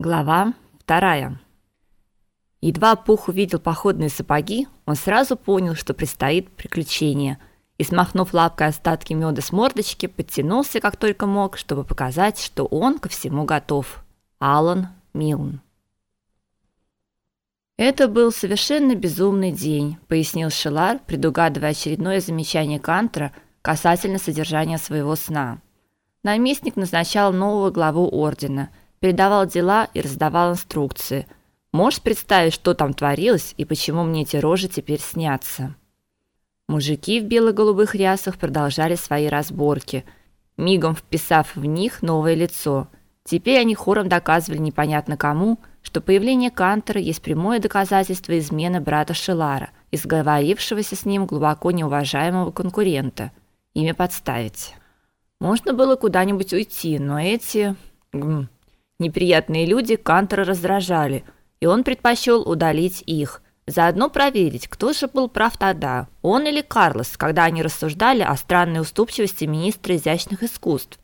Глава вторая. Едва Пух увидел походные сапоги, он сразу понял, что предстоит приключение, и смахнув лапкой остатки меда с мордочки, подтянулся как только мог, чтобы показать, что он ко всему готов. Алан Милн. Это был совершенно безумный день, пояснил Шелар, предугадывая очередное замечание Кантера касательно содержания своего сна. Наместник назначал нового главу ордена – передавал дела и раздавал инструкции. Можешь представить, что там творилось и почему мне эти рожи теперь снятся? Мужики в бело-голубых рясах продолжали свои разборки, мигом вписав в них новое лицо. Теперь они хором доказывали непонятно кому, что появление Кантера есть прямое доказательство измены брата Шелара, изговорившегося с ним глубоко неуважаемого конкурента. Имя подставить. Можно было куда-нибудь уйти, но эти Неприятные люди Кантера раздражали, и он предпочел удалить их, заодно проверить, кто же был прав тогда, он или Карлос, когда они рассуждали о странной уступчивости министра изящных искусств.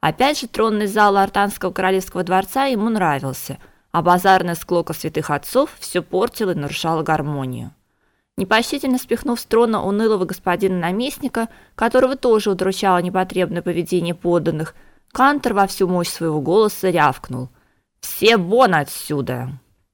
Опять же тронный зал Артанского королевского дворца ему нравился, а базарная склока святых отцов все портила и нарушала гармонию. Непочтительно спихнув с трона унылого господина наместника, которого тоже удручало непотребное поведение подданных, Кантер во всю мощь своего голоса рявкнул: "Все вон отсюда!"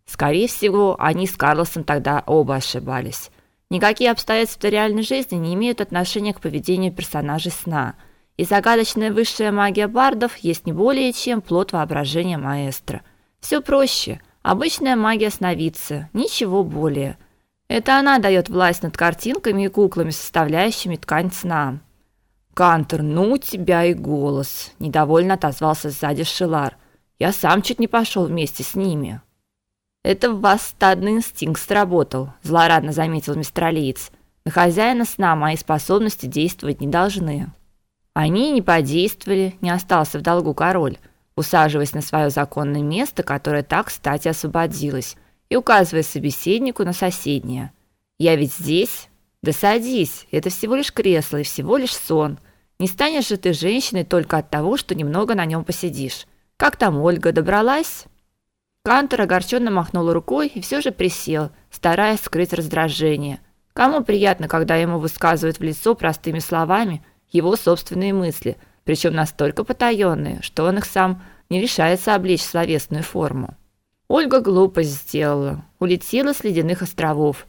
Скорее всего, они с Карлосом тогда оба ошибались. Никакие обстоятельства реальной жизни не имеют отношения к поведению персонажей сна. И загадочная высшая магия бардов есть не более чем плод воображения маэстро. Все проще. Обычная магия сновидца, ничего более. Это она дает власть над картинками и куклами, составляющими ткань сна. Кантер, ну тебя и голос, недовольно отозвался сзади Шилар. Я сам чуть не пошел вместе с ними. Это в вас стадный инстинкт сработал, злорадно заметил мистер Алиец. На хозяина сна мои способности действовать не должны. Они не подействовали, не остался в долгу король, усаживаясь на свое законное место, которое так кстати освободилось, и указывая собеседнику на соседнее. Я ведь здесь. Да садись, это всего лишь кресло и всего лишь сон. Не станешь же ты женщиной только от того, что немного на нем посидишь. Как там Ольга добралась? Кантор огорченно махнул рукой и все же присел, стараясь скрыть раздражение. Кому приятно, когда ему высказывают в лицо простыми словами его собственные мысли, причем настолько потаенные, что он их сам не решается облечь в словесную форму. Ольга глупость сделала, улетела с ледяных островов.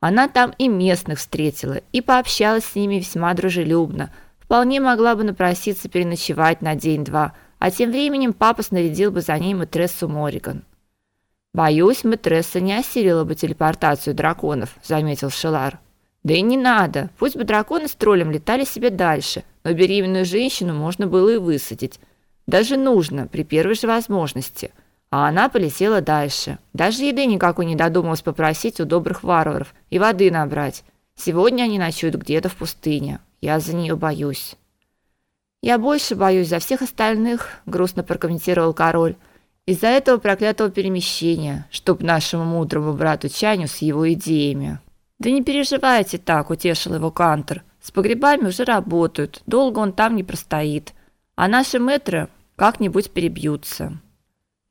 Она там и местных встретила, и пообщалась с ними весьма дружелюбно – Вполне могла бы напроситься переночевать на день-два, а тем временем папа снарядил бы за ней матрессу Мориган. Боюсь, матресса не осилила бы телепортацию драконов, заметил Шелар. Да и не надо. Пусть бы драконы с троллем летали себе дальше, но беременную женщину можно было и высадить. Даже нужно при первой же возможности. А она полетела дальше. Даже еды никакой не додумалась попросить у добрых варваров и воды набрать. Сегодня они ночуют где-то в пустыне. Я за нее боюсь. Я больше боюсь за всех остальных, грустно прокомментировал король. Из-за этого проклятого перемещения, чтоб нашему мудрому брату Чаню с его идеями. Да не переживайте так, утешил его Кантер. С погребами уже работают, долго он там не простоит. А наши метры как-нибудь перебьются.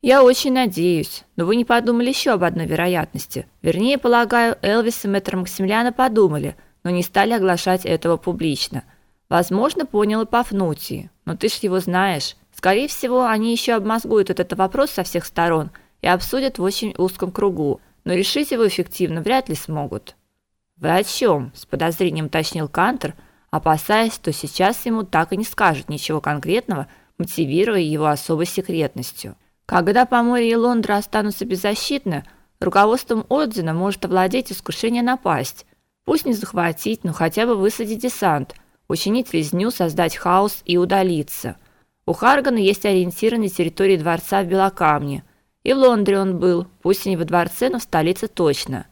Я очень надеюсь, но вы не подумали еще об одной вероятности. Вернее, полагаю, Элвис и мэтр Максимилиана подумали, но не стали оглашать этого публично. Возможно, понял и Пафнутий, но ты ж его знаешь. Скорее всего, они еще обмозгуют этот вопрос со всех сторон и обсудят в очень узком кругу, но решить его эффективно вряд ли смогут. Вы о чем? с подозрением уточнил Кантер, опасаясь, что сейчас ему так и не скажут ничего конкретного, мотивируя его особой секретностью. Когда Поморье и Лондра останутся беззащитны, руководством ордена может овладеть искушение напасть, Пусть не захватить, но хотя бы высадить десант, учинить резню, создать хаос и удалиться. У Харгана есть ориентиры на территории дворца в Белокамне. И в Лондоне он был, пусть и не во дворце, но в столице точно.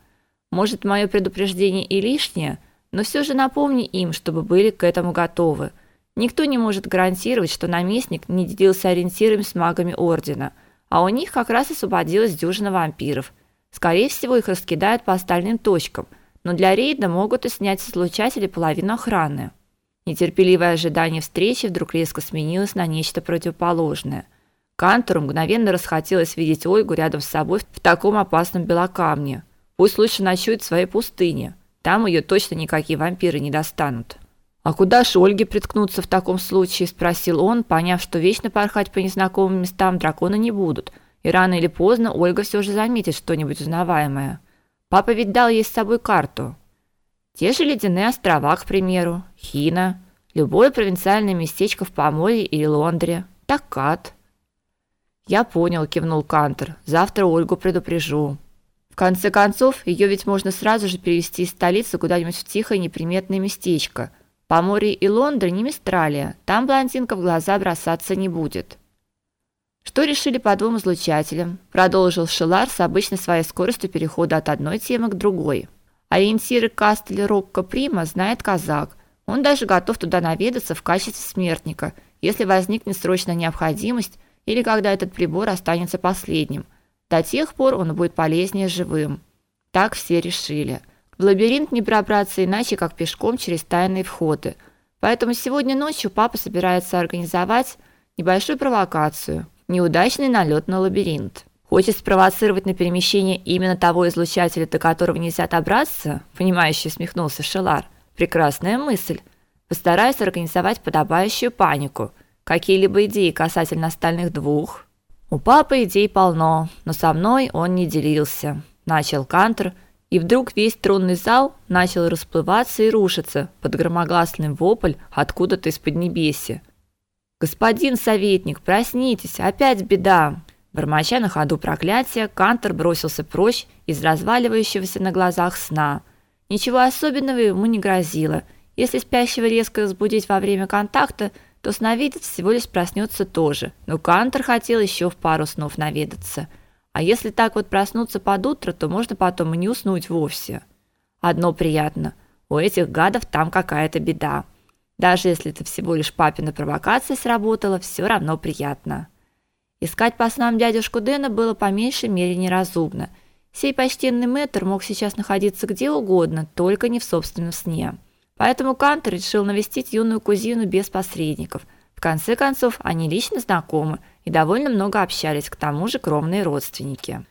Может, мое предупреждение и лишнее, но все же напомни им, чтобы были к этому готовы. Никто не может гарантировать, что наместник не делился ориентирами с магами ордена, а у них как раз освободилась дюжина вампиров. Скорее всего, их раскидают по остальным точкам – но для рейда могут и снять с излучателя половину охраны. Нетерпеливое ожидание встречи вдруг резко сменилось на нечто противоположное. Кантору мгновенно расхотелось видеть Ольгу рядом с собой в таком опасном белокамне. Пусть лучше ночует в своей пустыне. Там ее точно никакие вампиры не достанут. А куда ж Ольге приткнуться в таком случае, спросил он, поняв, что вечно порхать по незнакомым местам драконы не будут. И рано или поздно Ольга все же заметит что-нибудь узнаваемое. Папа ведь дал ей с собой карту. Те же ледяные острова, к примеру, Хина, любое провинциальное местечко в Поморье или Лондре, Такат. Я понял, кивнул Кантер. Завтра Ольгу предупрежу. В конце концов, ее ведь можно сразу же перевести из столицы куда-нибудь в тихое неприметное местечко. Поморье и Лондон не Мистралия. Там блондинка в глаза бросаться не будет. Что решили по двум излучателям? Продолжил Шелар с обычной своей скоростью перехода от одной темы к другой. Ориентиры Кастеля Рокко Прима знает казак. Он даже готов туда наведаться в качестве смертника, если возникнет срочная необходимость или когда этот прибор останется последним. До тех пор он будет полезнее живым. Так все решили. В лабиринт не пробраться иначе, как пешком через тайные входы. Поэтому сегодня ночью папа собирается организовать небольшую провокацию, неудачный налет на лабиринт. Хочет спровоцировать на перемещение именно того излучателя, до которого нельзя добраться? Понимающе усмехнулся Шелар. Прекрасная мысль. Постараюсь организовать подобающую панику – Какие-либо идеи касательно остальных двух? У папы идей полно, но со мной он не делился. Начал Кантер, и вдруг весь тронный зал начал расплываться и рушиться под громогласный вопль откуда-то из-под небеси. Господин советник, проснитесь, опять беда. Бормоча на ходу проклятия, Кантер бросился прочь из разваливающегося на глазах сна. Ничего особенного ему не грозило. Если спящего резко разбудить во время контакта, то сновидец всего лишь проснется тоже. Но Кантер хотел еще в пару снов наведаться. А если так вот проснуться под утро, то можно потом и не уснуть вовсе. Одно приятно. У этих гадов там какая-то беда. Даже если это всего лишь папина провокация сработала, все равно приятно. Искать по снам дядюшку Дэна было по меньшей мере неразумно. Сей почтенный мэтр мог сейчас находиться где угодно, только не в собственном сне. Поэтому Кантер решил навестить юную кузину без посредников. В конце концов, они лично знакомы и довольно много общались, к тому же кровные родственники.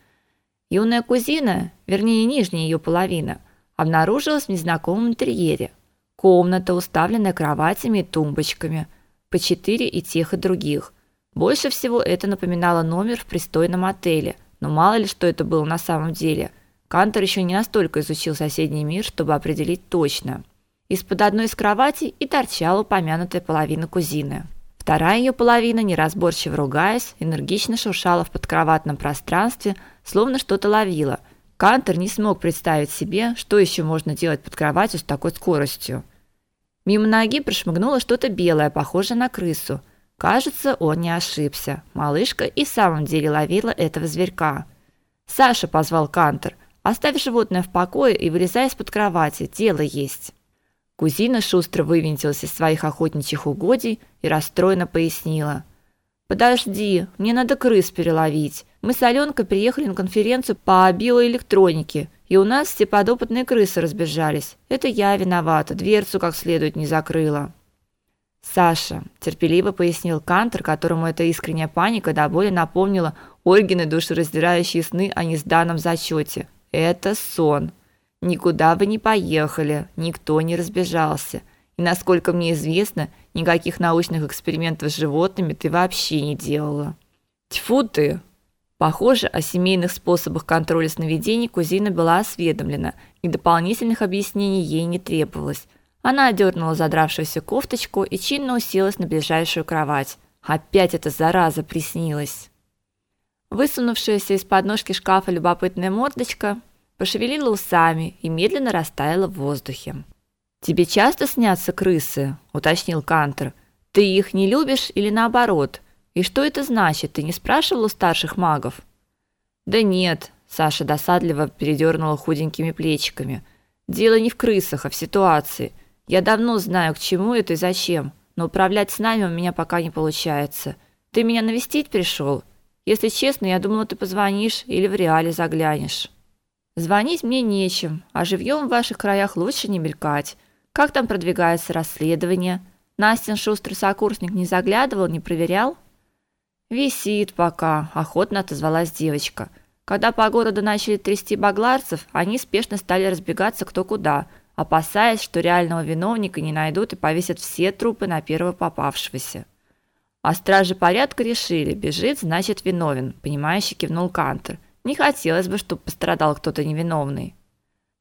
Юная кузина, вернее, нижняя ее половина, обнаружилась в незнакомом интерьере. Комната, уставленная кроватями и тумбочками, по четыре и тех и других. Больше всего это напоминало номер в пристойном отеле, но мало ли что это было на самом деле. Кантер еще не настолько изучил соседний мир, чтобы определить точно. Из-под одной из кроватей и торчала упомянутая половина кузины. Вторая ее половина, неразборчиво ругаясь, энергично шуршала в подкроватном пространстве, словно что-то ловила. Кантер не смог представить себе, что еще можно делать под кроватью с такой скоростью. Мимо ноги прошмыгнуло что-то белое, похожее на крысу. Кажется, он не ошибся. Малышка и в самом деле ловила этого зверька. Саша позвал Кантер. Оставь животное в покое и вылезай из-под кровати, дело есть. Кузина шустро вывинтилась из своих охотничьих угодий и расстроенно пояснила: "Подожди, мне надо крыс переловить. Мы с Алёнкой приехали на конференцию по биоэлектронике, и у нас все подопытные крысы разбежались. Это я виновата, дверцу как следует не закрыла". Саша терпеливо пояснил Кантер, которому эта искренняя паника до боли напомнила Ольгины душераздирающие сны о несданном зачете. Это сон. Никуда вы не поехали, никто не разбежался. Насколько мне известно, никаких научных экспериментов с животными ты вообще не делала. Тьфу ты. Похоже, о семейных способах контроля сновидений кузина была осведомлена, и дополнительных объяснений ей не требовалось. Она одернула задравшуюся кофточку и чинно уселась на ближайшую кровать. Опять эта зараза приснилась. Высунувшаяся из подножки шкафа любопытная мордочка пошевелила усами и медленно растаяла в воздухе. Тебе часто снятся крысы, уточнил Кантер. Ты их не любишь или наоборот? И что это значит? Ты не спрашивал у старших магов? Да нет, Саша досадливо передернула худенькими плечиками. Дело не в крысах, а в ситуации. Я давно знаю, к чему это и зачем, но управлять с нами у меня пока не получается. Ты меня навестить пришел? Если честно, я думала, ты позвонишь или в реале заглянешь. Звонить мне нечем, а живьем в ваших краях лучше не мелькать. Как там продвигается расследование? Настин шустрый сокурсник не заглядывал, не проверял? Висит пока, охотно отозвалась девочка. Когда по городу начали трясти багларцев, они спешно стали разбегаться кто куда, опасаясь, что реального виновника не найдут и повесят все трупы на первого попавшегося. А стражи порядка решили, бежит, значит виновен, понимающе кивнул Кантер. Не хотелось бы, чтобы пострадал кто-то невиновный.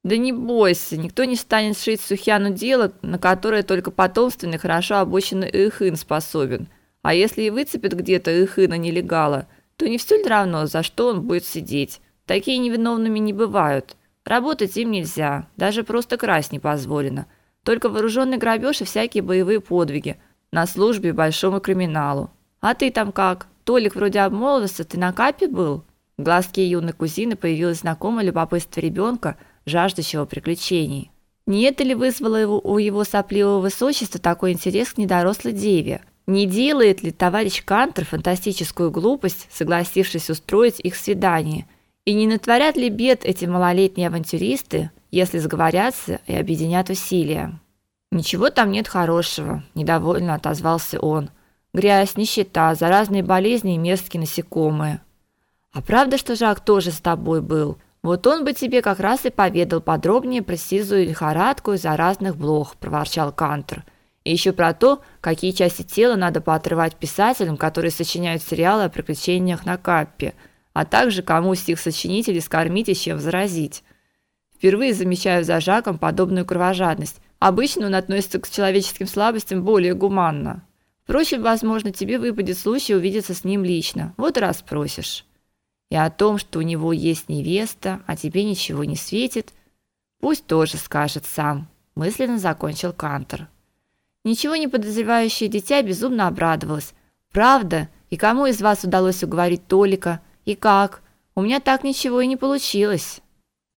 Да не бойся, никто не станет шить Сухяну дело, на которое только потомственный, хорошо обученный Ихын способен – а если и выцепят где-то их и на нелегала, то не все ли равно, за что он будет сидеть? Такие невиновными не бывают. Работать им нельзя, даже просто красть не позволено. Только вооруженный грабеж и всякие боевые подвиги на службе большому криминалу. А ты там как? Толик вроде обмолвился, ты на капе был? В глазке юной кузины появилось знакомое любопытство ребенка, жаждущего приключений. Не это ли вызвало его, у его сопливого высочества такой интерес к недорослой деве? Не делает ли товарищ Кантер фантастическую глупость, согласившись устроить их свидание? И не натворят ли бед эти малолетние авантюристы, если сговорятся и объединят усилия? Ничего там нет хорошего, недовольно отозвался он. Грязь, нищета, заразные болезни и мерзкие насекомые. А правда, что Жак тоже с тобой был? Вот он бы тебе как раз и поведал подробнее про сизую лихорадку и заразных блох, проворчал Кантер. И еще про то, какие части тела надо поотрывать писателям, которые сочиняют сериалы о приключениях на Каппе, а также кому из их сочинителей скормить и чем заразить. Впервые замечаю за Жаком подобную кровожадность. Обычно он относится к человеческим слабостям более гуманно. Впрочем, возможно, тебе выпадет случай увидеться с ним лично. Вот раз спросишь. И о том, что у него есть невеста, а тебе ничего не светит, пусть тоже скажет сам. Мысленно закончил Кантер. Ничего не подозревающее дитя безумно обрадовалось. Правда? И кому из вас удалось уговорить Толика? И как? У меня так ничего и не получилось.